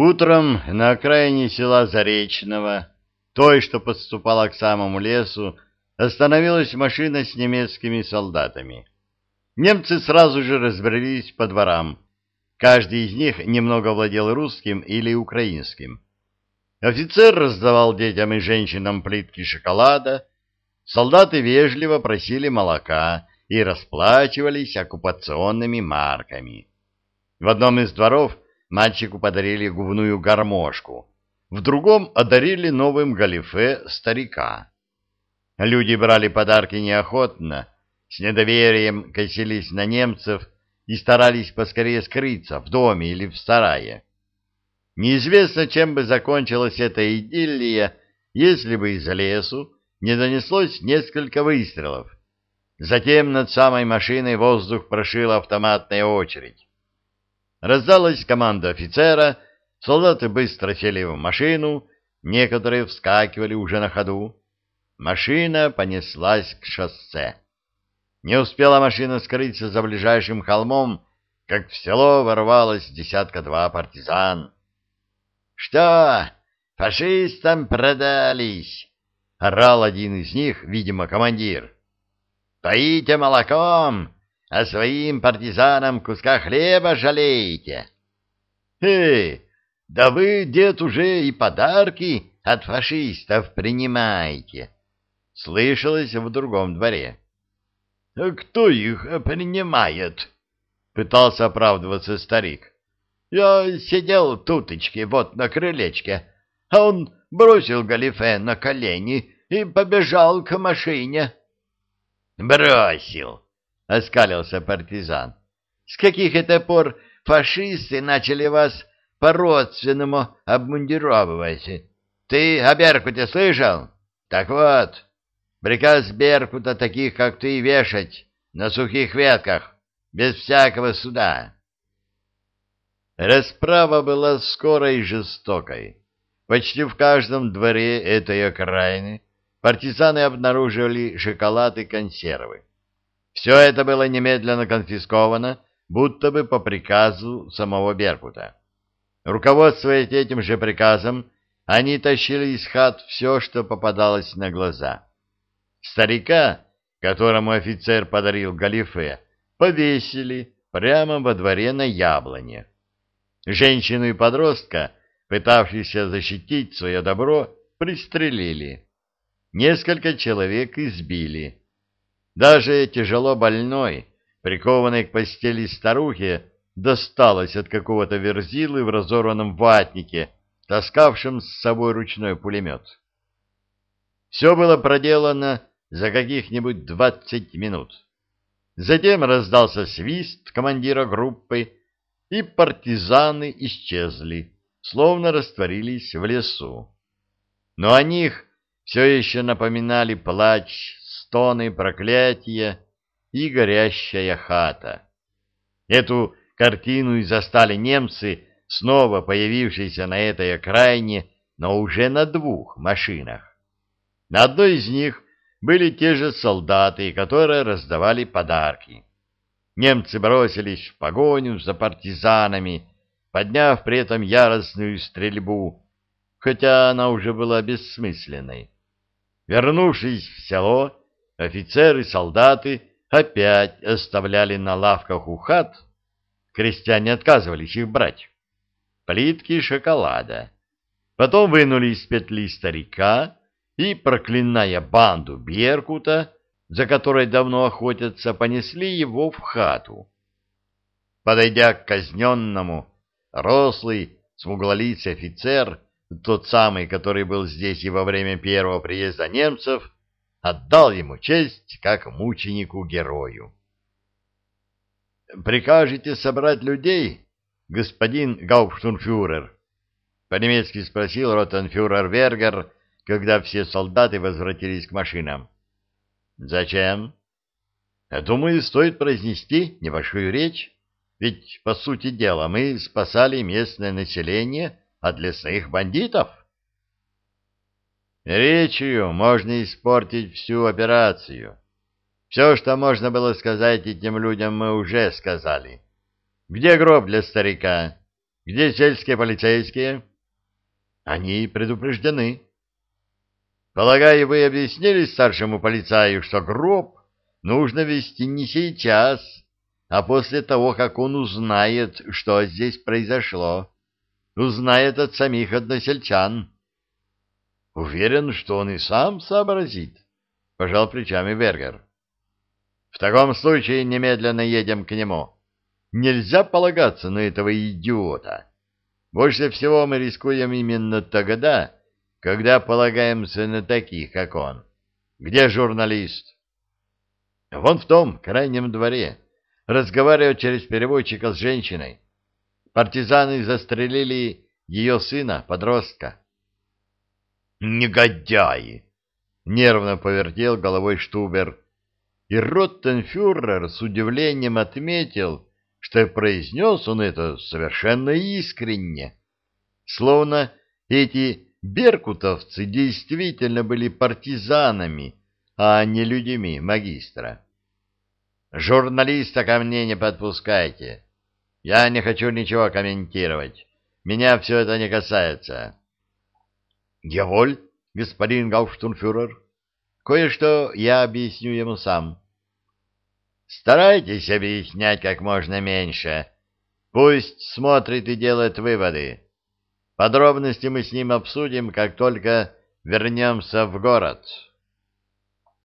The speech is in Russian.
Утром на окраине села Заречного, той, что подступала к самому лесу, остановилась машина с немецкими солдатами. Немцы сразу же разбрелись по дворам. Каждый из них немного владел русским или украинским. Офицер раздавал детям и женщинам плитки шоколада, солдаты вежливо просили молока и расплачивались оккупационными марками. В одном из дворов мальчику подарили губную гармошку, в другом одарили новым галифе старика. Люди брали подарки неохотно, с недоверием косились на немцев и старались поскорее скрыться в доме или в сарае. Неизвестно, чем бы закончилась эта идиллия, если бы из лесу не донеслось несколько выстрелов. Затем над самой машиной воздух прошила автоматная очередь. Раздалась команда офицера, солдаты быстро сели в машину, некоторые вскакивали уже на ходу. Машина понеслась к шоссе. Не успела машина скрыться за ближайшим холмом, как в село ворвалось десятка-два партизан. — Что, фашистам продались? — орал один из них, видимо, командир. — Поите молоком, а своим партизанам куска хлеба жалеете. — Эй, да вы, дед, уже и подарки от фашистов принимаете! — слышалось в другом дворе. — Кто их принимает? — пытался оправдываться старик. — Я сидел туточки вот на крылечке, а он бросил галифе на колени и побежал к машине. — Бросил! — оскалился партизан. — С каких это пор фашисты начали вас по-родственному обмундировывать? Ты о Беркуте слышал? Так вот... Приказ Беркута таких, как ты, вешать на сухих ветках, без всякого суда. Расправа была скорой и жестокой. Почти в каждом дворе этой окраины партизаны обнаруживали шоколад и консервы. Все это было немедленно конфисковано, будто бы по приказу самого Беркута. Руководствуясь этим же приказом, они тащили из хат все, что попадалось на глаза. Старика, которому офицер подарил галифе, повесили прямо во дворе на яблоне. Женщину и подростка, пытавшихся защитить свое добро, пристрелили. Несколько человек избили. Даже тяжело больной, прикованной к постели старухе, досталось от какого-то верзилы в разорванном ватнике, таскавшем с собой ручной пулемет. Все было проделано за каких-нибудь двадцать минут. Затем раздался свист командира группы, и партизаны исчезли, словно растворились в лесу. Но о них все еще напоминали плач, стоны, проклятия и горящая хата. Эту картину и застали немцы, снова появившиеся на этой окраине, но уже на двух машинах. На одной из них были те же солдаты, которые раздавали подарки. Немцы бросились в погоню за партизанами, подняв при этом яростную стрельбу, хотя она уже была бессмысленной. Вернувшись в село, офицеры солдаты опять оставляли на лавках у хат, крестьяне отказывались их брать, плитки шоколада. Потом вынули из петли старика, и, проклиная банду Беркута, за которой давно охотятся, понесли его в хату. Подойдя к казненному, рослый, смуглолицый офицер, тот самый, который был здесь и во время первого приезда немцев, отдал ему честь как мученику-герою. «Прикажете собрать людей, господин Гауптштунфюрер?» — по-немецки спросил ротенфюрер Вергер, когда все солдаты возвратились к машинам. «Зачем?» «Думаю, стоит произнести небольшую речь, ведь, по сути дела, мы спасали местное население от лесных бандитов». Речью можно испортить всю операцию. Все, что можно было сказать этим людям, мы уже сказали. Где гроб для старика? Где сельские полицейские? Они предупреждены. Полагаю, вы объяснили старшему полицаю, что гроб нужно вести не сейчас, а после того, как он узнает, что здесь произошло. Узнает от самих односельчан. Уверен, что он и сам сообразит, — пожал плечами Бергер. В таком случае немедленно едем к нему. Нельзя полагаться на этого идиота. Больше всего мы рискуем именно тогда, когда полагаемся на таких, как он. Где журналист? Вон в том крайнем дворе. Разговаривает через переводчика с женщиной. Партизаны застрелили ее сына, подростка. «Негодяи!» — нервно повертел головой Штубер. И Роттенфюрер с удивлением отметил, что произнес он это совершенно искренне, словно эти беркутовцы действительно были партизанами, а не людьми магистра. «Журналиста ко мне не подпускайте. Я не хочу ничего комментировать. Меня все это не касается». «Яволь, господин Гауптунфюрер. Кое-что я объясню ему сам». «Старайтесь объяснять как можно меньше. Пусть смотрит и делает выводы. Подробности мы с ним обсудим, как только вернемся в город».